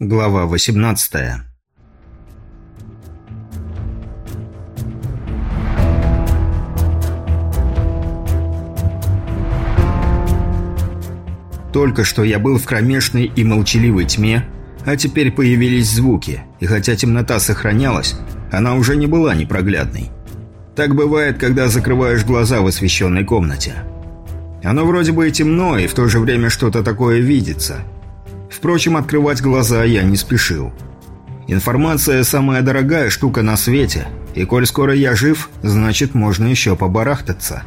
Глава 18 Только что я был в кромешной и молчаливой тьме, а теперь появились звуки, и хотя темнота сохранялась, она уже не была непроглядной. Так бывает, когда закрываешь глаза в освещенной комнате. Оно вроде бы и темно, и в то же время что-то такое видится – Впрочем, открывать глаза я не спешил. Информация – самая дорогая штука на свете, и коль скоро я жив, значит, можно еще побарахтаться.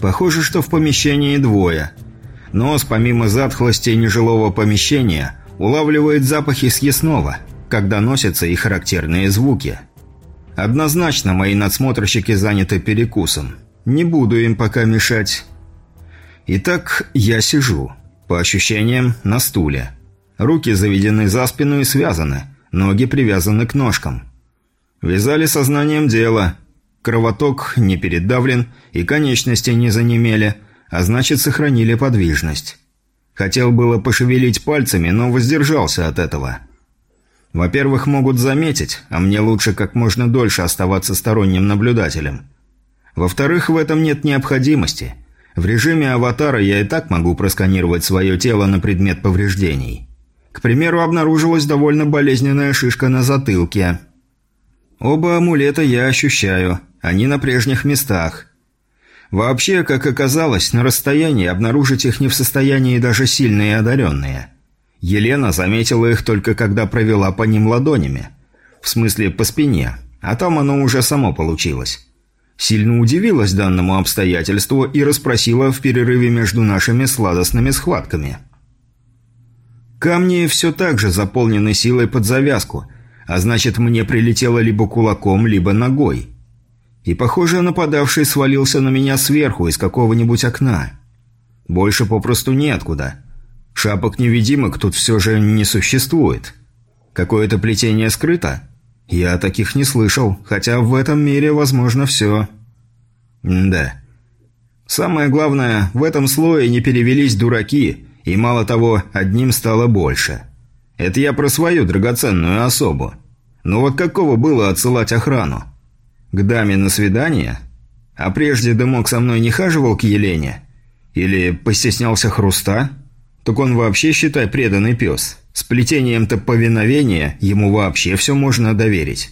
Похоже, что в помещении двое. Нос, помимо затхлости нежилого помещения, улавливает запахи съестного, когда носятся и характерные звуки. Однозначно мои надсмотрщики заняты перекусом. Не буду им пока мешать. Итак, я сижу. По ощущениям, на стуле. Руки заведены за спину и связаны, ноги привязаны к ножкам. Вязали сознанием дела. Кровоток не передавлен и конечности не занемели, а значит сохранили подвижность. Хотел было пошевелить пальцами, но воздержался от этого. Во-первых, могут заметить, а мне лучше как можно дольше оставаться сторонним наблюдателем. Во-вторых, в этом нет необходимости – в режиме аватара я и так могу просканировать свое тело на предмет повреждений. К примеру, обнаружилась довольно болезненная шишка на затылке. Оба амулета я ощущаю, они на прежних местах. Вообще, как оказалось, на расстоянии обнаружить их не в состоянии даже сильные одаренные. Елена заметила их только когда провела по ним ладонями. В смысле, по спине, а там оно уже само получилось. Сильно удивилась данному обстоятельству и расспросила в перерыве между нашими сладостными схватками. Камни все так же заполнены силой под завязку, а значит мне прилетело либо кулаком, либо ногой. И, похоже, нападавший свалился на меня сверху из какого-нибудь окна. Больше попросту неоткуда. Шапок-невидимок тут все же не существует. Какое-то плетение скрыто? Я таких не слышал, хотя в этом мире возможно все. Да. Самое главное, в этом слое не перевелись дураки, и мало того, одним стало больше. Это я про свою драгоценную особу. Но вот какого было отсылать охрану? К даме на свидание? А прежде дымок со мной не хаживал к Елене? Или постеснялся хруста? Так он вообще, считай, преданный пес. С плетением-то повиновения ему вообще все можно доверить.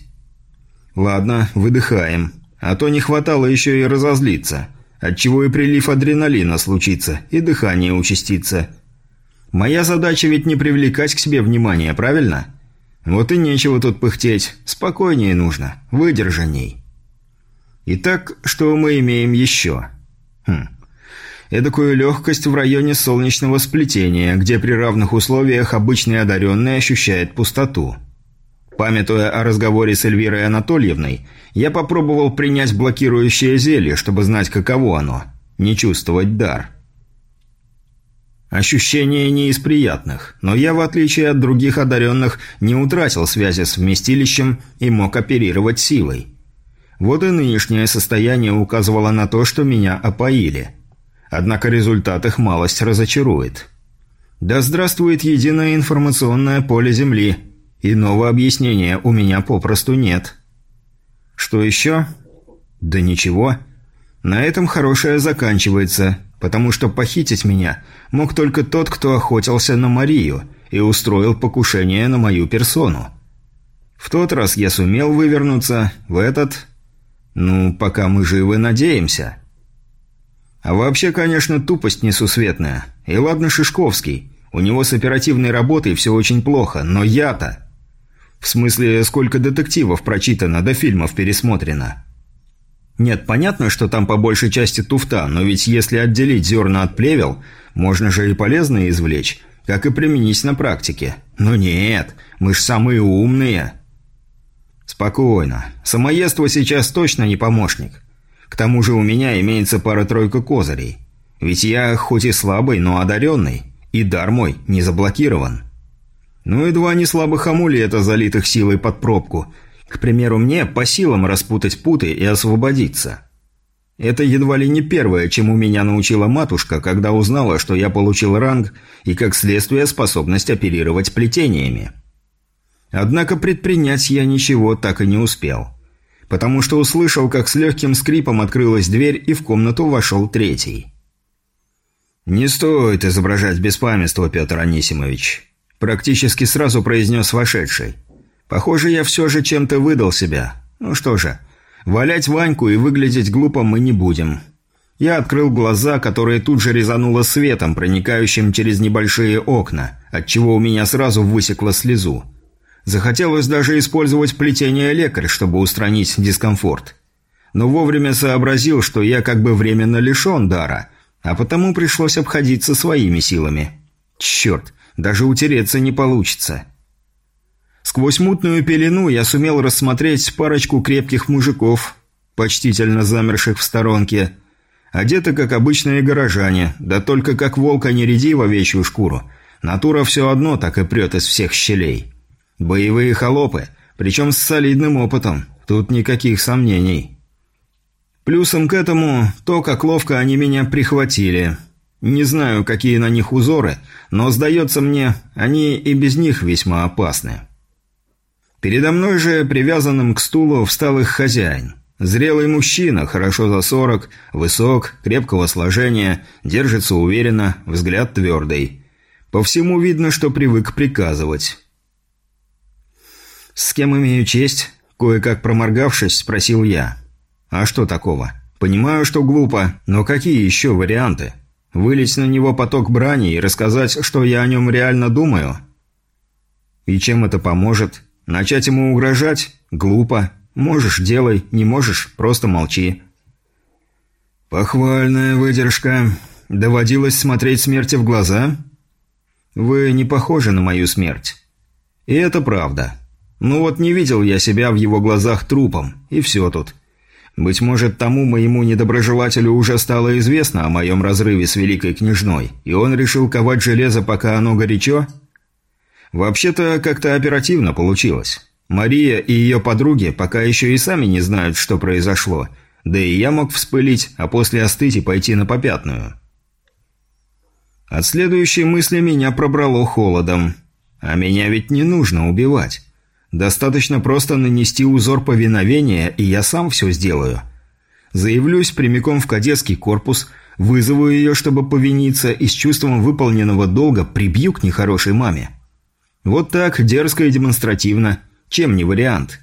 Ладно, выдыхаем. А то не хватало еще и разозлиться. Отчего и прилив адреналина случится, и дыхание участится. Моя задача ведь не привлекать к себе внимания, правильно? Вот и нечего тут пыхтеть. Спокойнее нужно. Выдержанней. Итак, что мы имеем еще? Хм эдакую легкость в районе солнечного сплетения, где при равных условиях обычный одаренный ощущает пустоту. Памятуя о разговоре с Эльвирой Анатольевной, я попробовал принять блокирующее зелье, чтобы знать, каково оно – не чувствовать дар. Ощущение не из приятных, но я, в отличие от других одаренных, не утратил связи с вместилищем и мог оперировать силой. Вот и нынешнее состояние указывало на то, что меня опоили – Однако результат их малость разочарует. Да здравствует единое информационное поле Земли. Иного объяснения у меня попросту нет. Что еще? Да ничего. На этом хорошее заканчивается, потому что похитить меня мог только тот, кто охотился на Марию и устроил покушение на мою персону. В тот раз я сумел вывернуться, в этот... Ну, пока мы живы, надеемся. А вообще, конечно, тупость несусветная. И ладно Шишковский. У него с оперативной работой все очень плохо, но я-то... В смысле, сколько детективов прочитано, да фильмов пересмотрено. Нет, понятно, что там по большей части туфта, но ведь если отделить зерна от плевел, можно же и полезное извлечь, как и применить на практике. Но нет, мы ж самые умные. Спокойно. Самоедство сейчас точно не помощник. К тому же у меня имеется пара-тройка козырей. Ведь я хоть и слабый, но одаренный, и дар мой не заблокирован. Ну и два неслабых амулета, залитых силой под пробку. К примеру, мне по силам распутать путы и освободиться. Это едва ли не первое, чему меня научила матушка, когда узнала, что я получил ранг и, как следствие, способность оперировать плетениями. Однако предпринять я ничего так и не успел. Потому что услышал, как с легким скрипом открылась дверь и в комнату вошел третий. «Не стоит изображать беспамятство, Петр Анисимович», – практически сразу произнес вошедший. «Похоже, я все же чем-то выдал себя. Ну что же, валять Ваньку и выглядеть глупо мы не будем». Я открыл глаза, которые тут же резануло светом, проникающим через небольшие окна, отчего у меня сразу высекло слезу. Захотелось даже использовать плетение лекарь, чтобы устранить дискомфорт. Но вовремя сообразил, что я как бы временно лишен дара, а потому пришлось обходиться своими силами. Черт, даже утереться не получится. Сквозь мутную пелену я сумел рассмотреть парочку крепких мужиков, почтительно замерших в сторонке, одеты как обычные горожане, да только как волка не ряди в овечью шкуру. Натура все одно так и прет из всех щелей. Боевые холопы, причем с солидным опытом, тут никаких сомнений. Плюсом к этому то, как ловко они меня прихватили. Не знаю, какие на них узоры, но, сдается мне, они и без них весьма опасны. Передо мной же, привязанным к стулу, встал их хозяин. Зрелый мужчина, хорошо за сорок, высок, крепкого сложения, держится уверенно, взгляд твердый. По всему видно, что привык приказывать. «С кем имею честь?» – кое-как проморгавшись, спросил я. «А что такого? Понимаю, что глупо, но какие еще варианты? Вылить на него поток брани и рассказать, что я о нем реально думаю?» «И чем это поможет? Начать ему угрожать? Глупо. Можешь – делай, не можешь – просто молчи». «Похвальная выдержка. Доводилось смотреть смерти в глаза?» «Вы не похожи на мою смерть». «И это правда. Ну вот не видел я себя в его глазах трупом, и все тут. Быть может, тому моему недоброжелателю уже стало известно о моем разрыве с Великой Княжной, и он решил ковать железо, пока оно горячо? Вообще-то, как-то оперативно получилось. Мария и ее подруги пока еще и сами не знают, что произошло, да и я мог вспылить, а после остыть и пойти на попятную. От следующей мысли меня пробрало холодом. А меня ведь не нужно убивать. Достаточно просто нанести узор повиновения, и я сам все сделаю. Заявлюсь прямиком в кадетский корпус, вызову ее, чтобы повиниться, и с чувством выполненного долга прибью к нехорошей маме. Вот так, дерзко и демонстративно. Чем не вариант?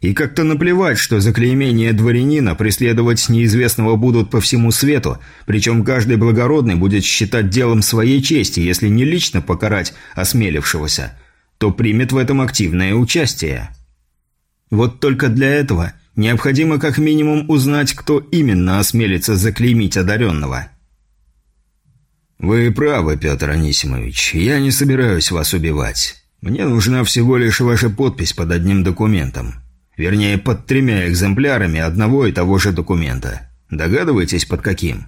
И как-то наплевать, что за клеймение дворянина преследовать неизвестного будут по всему свету, причем каждый благородный будет считать делом своей чести, если не лично покарать осмелившегося – то примет в этом активное участие. Вот только для этого необходимо как минимум узнать, кто именно осмелится заклеймить одаренного. «Вы правы, Петр Анисимович, я не собираюсь вас убивать. Мне нужна всего лишь ваша подпись под одним документом. Вернее, под тремя экземплярами одного и того же документа. Догадываетесь, под каким?»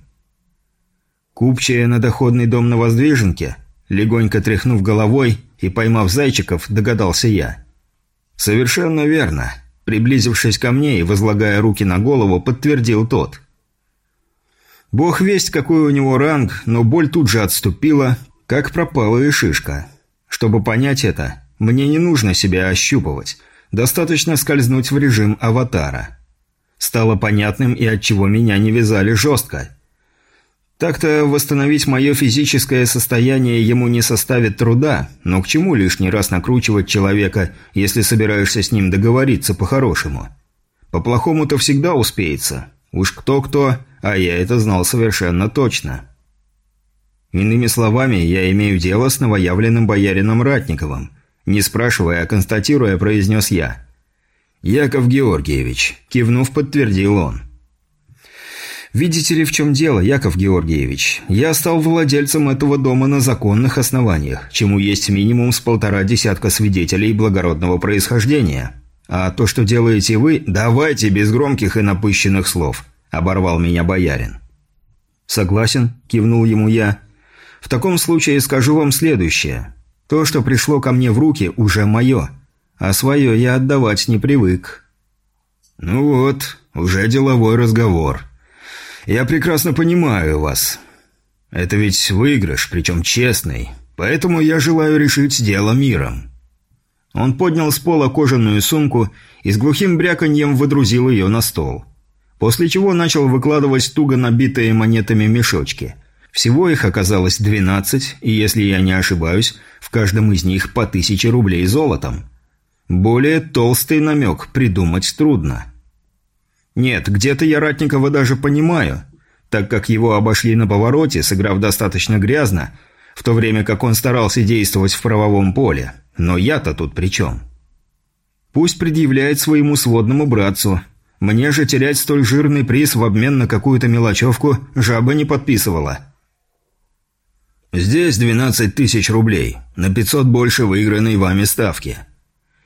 «Купчая на доходный дом на Воздвиженке?» Легонько тряхнув головой и поймав зайчиков, догадался я. «Совершенно верно». Приблизившись ко мне и возлагая руки на голову, подтвердил тот. Бог весть, какой у него ранг, но боль тут же отступила, как пропала и шишка. Чтобы понять это, мне не нужно себя ощупывать. Достаточно скользнуть в режим аватара. Стало понятным и от чего меня не вязали жестко. Так-то восстановить мое физическое состояние ему не составит труда, но к чему лишний раз накручивать человека, если собираешься с ним договориться по-хорошему? По-плохому-то всегда успеется. Уж кто-кто, а я это знал совершенно точно. Иными словами, я имею дело с новоявленным боярином Ратниковым. Не спрашивая, а констатируя, произнес я. «Яков Георгиевич», кивнув, подтвердил он. Видите ли, в чем дело, Яков Георгиевич? Я стал владельцем этого дома на законных основаниях, чему есть минимум с полтора десятка свидетелей благородного происхождения. А то, что делаете вы, давайте без громких и напыщенных слов», – оборвал меня боярин. «Согласен», – кивнул ему я. «В таком случае скажу вам следующее. То, что пришло ко мне в руки, уже мое, а свое я отдавать не привык». «Ну вот, уже деловой разговор», «Я прекрасно понимаю вас. Это ведь выигрыш, причем честный. Поэтому я желаю решить дело миром». Он поднял с пола кожаную сумку и с глухим бряканьем выдрузил ее на стол. После чего начал выкладывать туго набитые монетами мешочки. Всего их оказалось 12, и если я не ошибаюсь, в каждом из них по тысяче рублей золотом. Более толстый намек придумать трудно. Нет, где-то я Ратникова даже понимаю, так как его обошли на повороте, сыграв достаточно грязно, в то время как он старался действовать в правовом поле. Но я-то тут при чем? Пусть предъявляет своему сводному братцу. Мне же терять столь жирный приз в обмен на какую-то мелочевку жаба не подписывала. Здесь 12 тысяч рублей, на 500 больше выигранной вами ставки.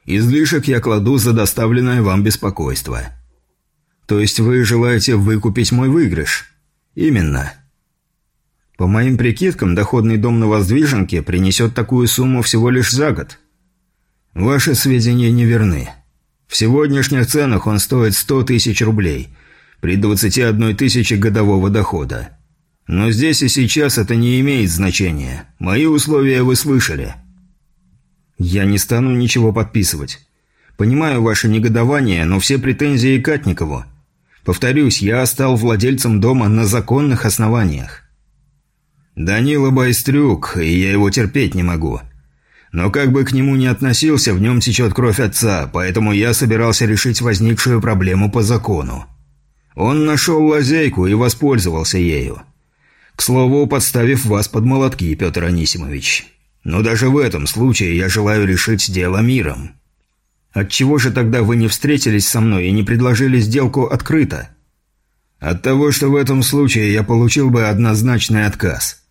Излишек я кладу за доставленное вам беспокойство. То есть вы желаете выкупить мой выигрыш? Именно. По моим прикидкам, доходный дом на воздвиженке принесет такую сумму всего лишь за год. Ваши сведения неверны. В сегодняшних ценах он стоит 100 тысяч рублей, при 21 тысяче годового дохода. Но здесь и сейчас это не имеет значения. Мои условия вы слышали. Я не стану ничего подписывать. Понимаю ваше негодование, но все претензии Катникову. Повторюсь, я стал владельцем дома на законных основаниях. Данила Байстрюк, и я его терпеть не могу. Но как бы к нему ни относился, в нем течет кровь отца, поэтому я собирался решить возникшую проблему по закону. Он нашел лазейку и воспользовался ею. К слову, подставив вас под молотки, Петр Анисимович. Но даже в этом случае я желаю решить дело миром. Отчего же тогда вы не встретились со мной и не предложили сделку открыто? От того, что в этом случае я получил бы однозначный отказ.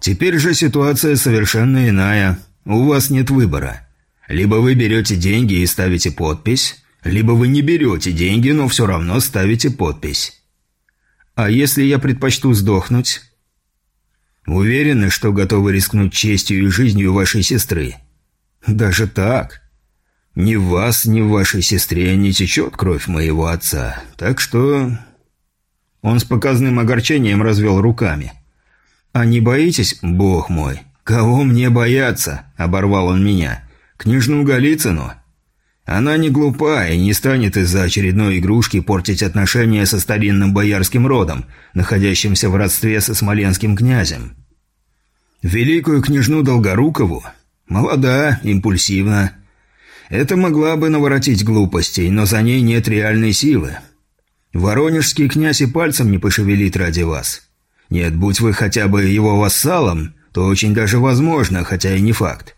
Теперь же ситуация совершенно иная. У вас нет выбора. Либо вы берете деньги и ставите подпись, либо вы не берете деньги, но все равно ставите подпись. А если я предпочту сдохнуть? Уверены, что готовы рискнуть честью и жизнью вашей сестры? Даже так? Ни в вас, ни в вашей сестре не течет кровь моего отца, так что...» Он с показным огорчением развел руками. «А не боитесь, бог мой? Кого мне бояться?» – оборвал он меня. «Княжну Голицыну?» Она не глупа и не станет из-за очередной игрушки портить отношения со старинным боярским родом, находящимся в родстве со смоленским князем. Великую княжну Долгорукову? Молода, импульсивна, это могла бы наворотить глупостей, но за ней нет реальной силы. Воронежский князь и пальцем не пошевелит ради вас. Нет, будь вы хотя бы его вассалом, то очень даже возможно, хотя и не факт.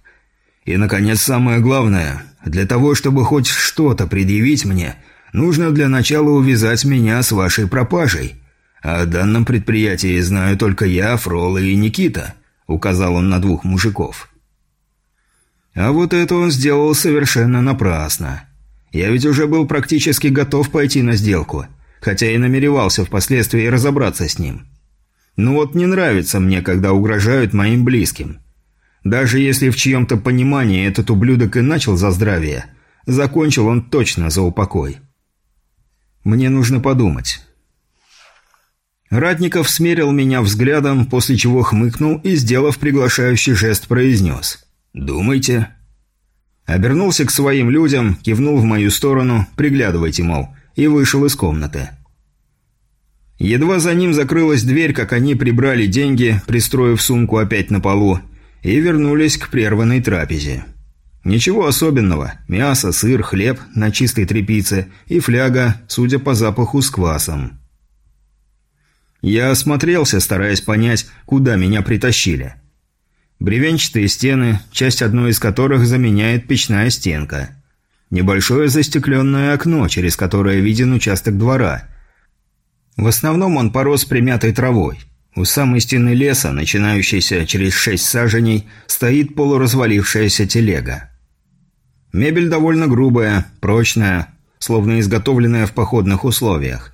И, наконец, самое главное, для того, чтобы хоть что-то предъявить мне, нужно для начала увязать меня с вашей пропажей. О данном предприятии знаю только я, Фрола и Никита», — указал он на двух мужиков. А вот это он сделал совершенно напрасно. Я ведь уже был практически готов пойти на сделку, хотя и намеревался впоследствии разобраться с ним. Но вот не нравится мне, когда угрожают моим близким. Даже если в чьем-то понимании этот ублюдок и начал за здравие, закончил он точно за упокой. Мне нужно подумать. Ратников смерил меня взглядом, после чего хмыкнул и, сделав приглашающий жест, произнес – «Думайте». Обернулся к своим людям, кивнул в мою сторону, приглядывайте, мол, и вышел из комнаты. Едва за ним закрылась дверь, как они прибрали деньги, пристроив сумку опять на полу, и вернулись к прерванной трапезе. Ничего особенного. Мясо, сыр, хлеб на чистой тряпице и фляга, судя по запаху, с квасом. Я осмотрелся, стараясь понять, куда меня притащили. Бревенчатые стены, часть одной из которых заменяет печная стенка. Небольшое застекленное окно, через которое виден участок двора. В основном он порос примятой травой. У самой стены леса, начинающейся через шесть саженей, стоит полуразвалившаяся телега. Мебель довольно грубая, прочная, словно изготовленная в походных условиях.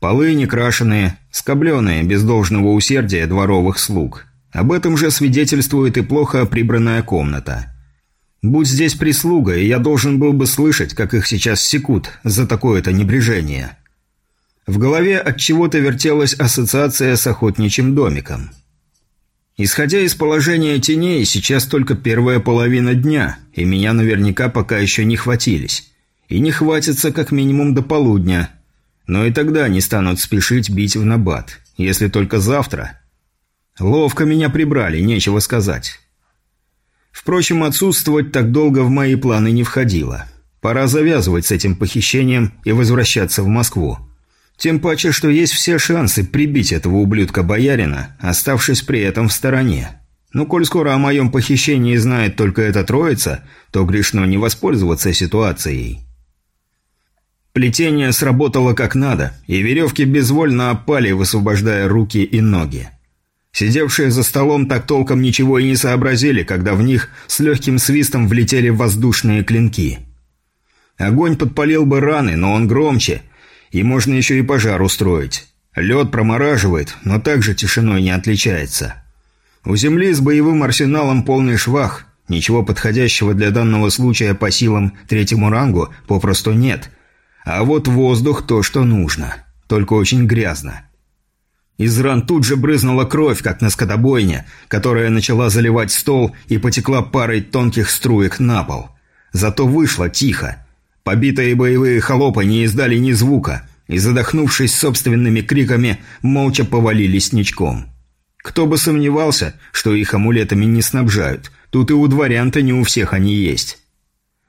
Полы не крашеные, скобленные, без должного усердия дворовых слуг – об этом же свидетельствует и плохо прибранная комната. Будь здесь прислуга, и я должен был бы слышать, как их сейчас секут за такое-то небрежение. В голове от чего-то вертелась ассоциация с охотничьим домиком. Исходя из положения теней, сейчас только первая половина дня, и меня наверняка пока еще не хватились. И не хватится как минимум до полудня. Но и тогда не станут спешить бить в набат, если только завтра. Ловко меня прибрали, нечего сказать. Впрочем, отсутствовать так долго в мои планы не входило. Пора завязывать с этим похищением и возвращаться в Москву. Тем паче, что есть все шансы прибить этого ублюдка-боярина, оставшись при этом в стороне. Ну, коль скоро о моем похищении знает только эта троица, то грешно не воспользоваться ситуацией. Плетение сработало как надо, и веревки безвольно опали, высвобождая руки и ноги. Сидевшие за столом так толком ничего и не сообразили, когда в них с легким свистом влетели воздушные клинки. Огонь подпалил бы раны, но он громче – и можно еще и пожар устроить. Лед промораживает, но также тишиной не отличается. У Земли с боевым арсеналом полный швах. Ничего подходящего для данного случая по силам третьему рангу попросту нет. А вот воздух то, что нужно. Только очень грязно. Из ран тут же брызнула кровь, как на скотобойне, которая начала заливать стол и потекла парой тонких струек на пол. Зато вышло тихо. Побитые боевые холопы не издали ни звука и, задохнувшись собственными криками, молча повалились ничком. Кто бы сомневался, что их амулетами не снабжают. Тут и у дворян-то не у всех они есть.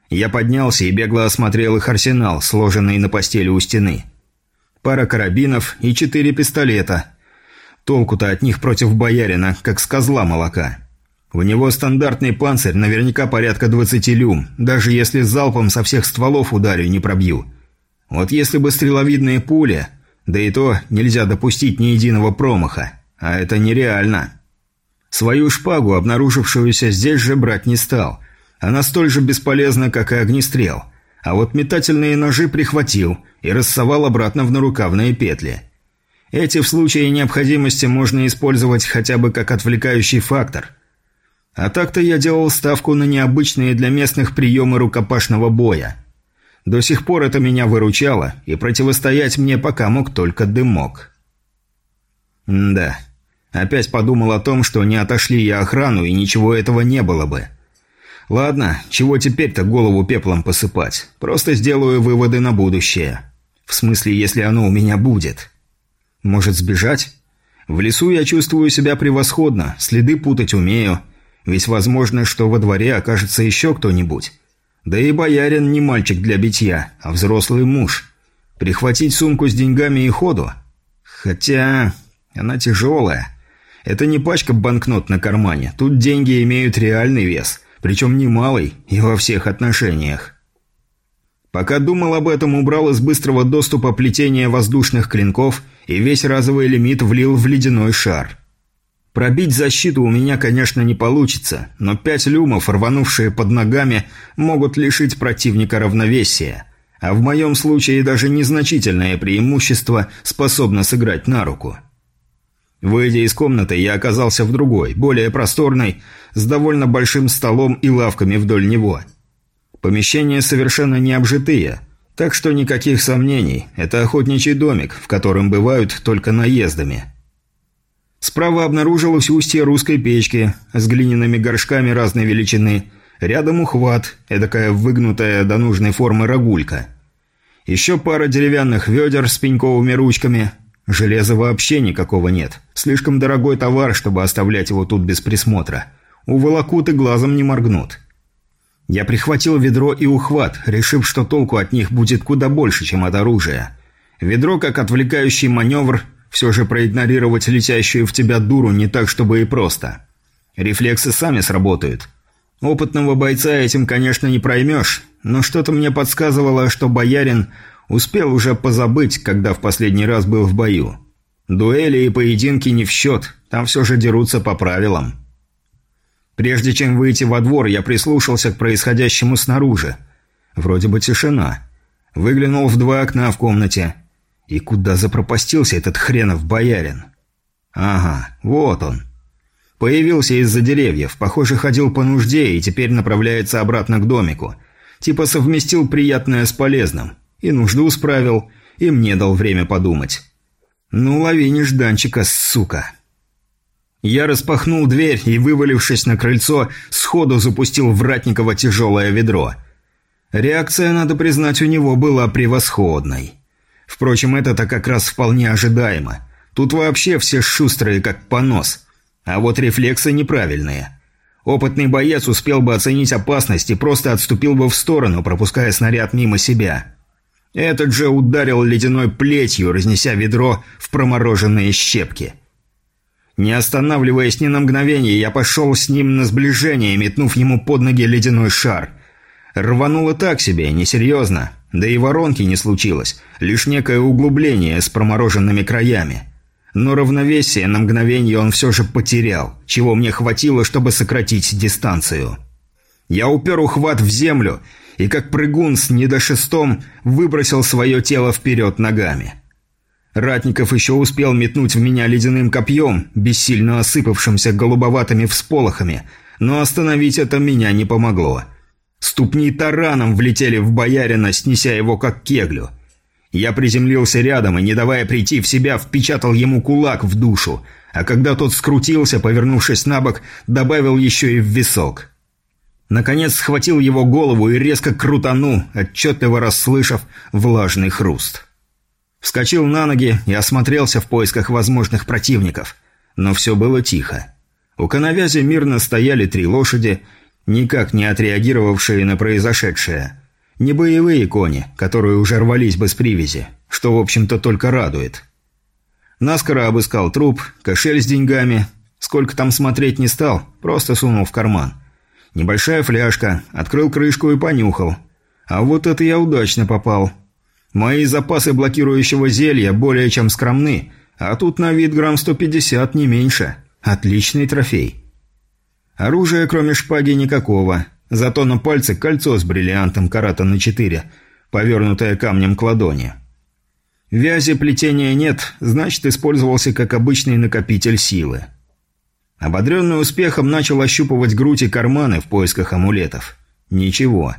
Я поднялся и бегло осмотрел их арсенал, сложенный на постели у стены. Пара карабинов и четыре пистолета. Толку-то от них против боярина, как с козла молока. У него стандартный панцирь, наверняка порядка 20 люм, даже если залпом со всех стволов ударю не пробью. Вот если бы стреловидные пули, да и то нельзя допустить ни единого промаха, а это нереально. Свою шпагу, обнаружившуюся здесь же, брать не стал. Она столь же бесполезна, как и огнестрел. А вот метательные ножи прихватил и рассовал обратно в нарукавные петли. Эти в случае необходимости можно использовать хотя бы как отвлекающий фактор – а так-то я делал ставку на необычные для местных приемы рукопашного боя. До сих пор это меня выручало, и противостоять мне пока мог только дымок. М да. Опять подумал о том, что не отошли я охрану, и ничего этого не было бы. Ладно, чего теперь-то голову пеплом посыпать? Просто сделаю выводы на будущее. В смысле, если оно у меня будет. Может сбежать? В лесу я чувствую себя превосходно, следы путать умею – ведь возможно, что во дворе окажется еще кто-нибудь. Да и боярин не мальчик для битья, а взрослый муж. Прихватить сумку с деньгами и ходу? Хотя... она тяжелая. Это не пачка банкнот на кармане. Тут деньги имеют реальный вес. Причем немалый и во всех отношениях. Пока думал об этом, убрал из быстрого доступа плетение воздушных клинков и весь разовый лимит влил в ледяной шар – Пробить защиту у меня, конечно, не получится, но пять люмов, рванувшие под ногами, могут лишить противника равновесия. А в моем случае даже незначительное преимущество способно сыграть на руку. Выйдя из комнаты, я оказался в другой, более просторной, с довольно большим столом и лавками вдоль него. Помещения совершенно не обжитые, так что никаких сомнений, это охотничий домик, в котором бывают только наездами – Справа обнаружилось устье русской печки с глиняными горшками разной величины. Рядом ухват, эдакая выгнутая до нужной формы рогулька. Еще пара деревянных ведер с пеньковыми ручками. Железа вообще никакого нет. Слишком дорогой товар, чтобы оставлять его тут без присмотра. Уволокут и глазом не моргнут. Я прихватил ведро и ухват, решив, что толку от них будет куда больше, чем от оружия. Ведро, как отвлекающий маневр, все же проигнорировать летящую в тебя дуру не так, чтобы и просто. Рефлексы сами сработают. Опытного бойца этим, конечно, не проймешь, но что-то мне подсказывало, что боярин успел уже позабыть, когда в последний раз был в бою. Дуэли и поединки не в счет, там все же дерутся по правилам. Прежде чем выйти во двор, я прислушался к происходящему снаружи. Вроде бы тишина. Выглянул в два окна в комнате. И куда запропастился этот хренов боярин? Ага, вот он. Появился из-за деревьев, похоже, ходил по нужде и теперь направляется обратно к домику. Типа совместил приятное с полезным. И нужду справил, и мне дал время подумать. «Ну, лови нежданчика, сука!» Я распахнул дверь и, вывалившись на крыльцо, сходу запустил в Ратникова тяжелое ведро. Реакция, надо признать, у него была превосходной. Впрочем, это-то как раз вполне ожидаемо. Тут вообще все шустрые, как понос. А вот рефлексы неправильные. Опытный боец успел бы оценить опасность и просто отступил бы в сторону, пропуская снаряд мимо себя. Этот же ударил ледяной плетью, разнеся ведро в промороженные щепки. Не останавливаясь ни на мгновение, я пошел с ним на сближение, метнув ему под ноги ледяной шар. Рвануло так себе, несерьезно. Да и воронки не случилось, лишь некое углубление с промороженными краями. Но равновесие на мгновение он все же потерял, чего мне хватило, чтобы сократить дистанцию. Я упер ухват в землю и, как прыгун с недошестом, выбросил свое тело вперед ногами. Ратников еще успел метнуть в меня ледяным копьем, бессильно осыпавшимся голубоватыми всполохами, но остановить это меня не помогло. Ступни тараном влетели в боярина, снеся его как кеглю. Я приземлился рядом и, не давая прийти в себя, впечатал ему кулак в душу, а когда тот скрутился, повернувшись на бок, добавил еще и в висок. Наконец схватил его голову и резко крутанул, отчетливо расслышав влажный хруст. Вскочил на ноги и осмотрелся в поисках возможных противников. Но все было тихо. У коновязи мирно стояли три лошади, никак не отреагировавшие на произошедшее. Не боевые кони, которые уже рвались бы с привязи, что, в общем-то, только радует. Наскоро обыскал труп, кошель с деньгами. Сколько там смотреть не стал, просто сунул в карман. Небольшая фляжка, открыл крышку и понюхал. А вот это я удачно попал – Мои запасы блокирующего зелья более чем скромны, а тут на вид грамм 150, не меньше. Отличный трофей. Оружия, кроме шпаги, никакого. Зато на пальце кольцо с бриллиантом карата на 4, повернутое камнем к ладони. Вязи плетения нет, значит, использовался как обычный накопитель силы. Ободренный успехом начал ощупывать грудь и карманы в поисках амулетов. Ничего.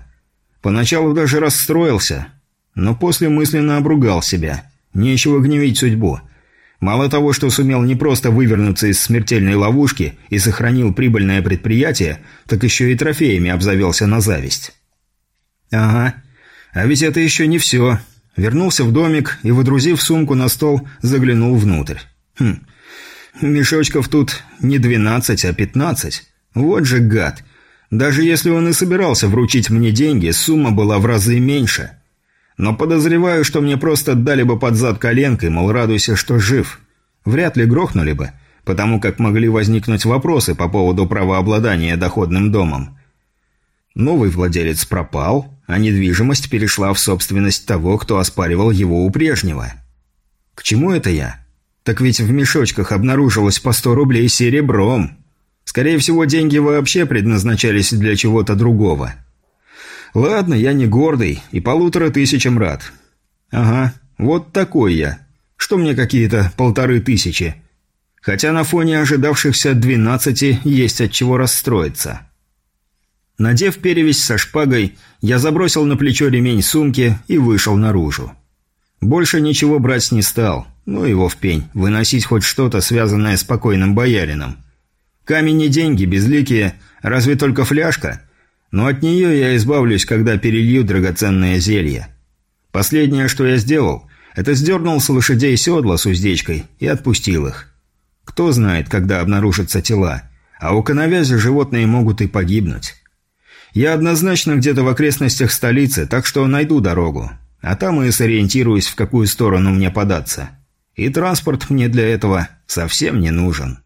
Поначалу даже расстроился, но после мысленно обругал себя. Нечего гневить судьбу. Мало того, что сумел не просто вывернуться из смертельной ловушки и сохранил прибыльное предприятие, так еще и трофеями обзавелся на зависть. Ага. А ведь это еще не все. Вернулся в домик и, выдрузив сумку на стол, заглянул внутрь. Хм. Мешочков тут не двенадцать, а пятнадцать. Вот же гад. Даже если он и собирался вручить мне деньги, сумма была в разы меньше – но подозреваю, что мне просто дали бы под зад коленкой, мол, радуйся, что жив. Вряд ли грохнули бы, потому как могли возникнуть вопросы по поводу правообладания доходным домом. Новый владелец пропал, а недвижимость перешла в собственность того, кто оспаривал его у прежнего. К чему это я? Так ведь в мешочках обнаружилось по 100 рублей серебром. Скорее всего, деньги вообще предназначались для чего-то другого. Ладно, я не гордый и полутора тысячам рад. Ага, вот такой я. Что мне какие-то полторы тысячи? Хотя на фоне ожидавшихся двенадцати есть от чего расстроиться. Надев перевязь со шпагой, я забросил на плечо ремень сумки и вышел наружу. Больше ничего брать не стал. Ну его в пень, выносить хоть что-то, связанное с покойным боярином. Камень и деньги безликие, разве только фляжка – но от нее я избавлюсь, когда перелью драгоценное зелье. Последнее, что я сделал, это сдернул с лошадей седла с уздечкой и отпустил их. Кто знает, когда обнаружатся тела, а у коновязи животные могут и погибнуть. Я однозначно где-то в окрестностях столицы, так что найду дорогу. А там и сориентируюсь, в какую сторону мне податься. И транспорт мне для этого совсем не нужен».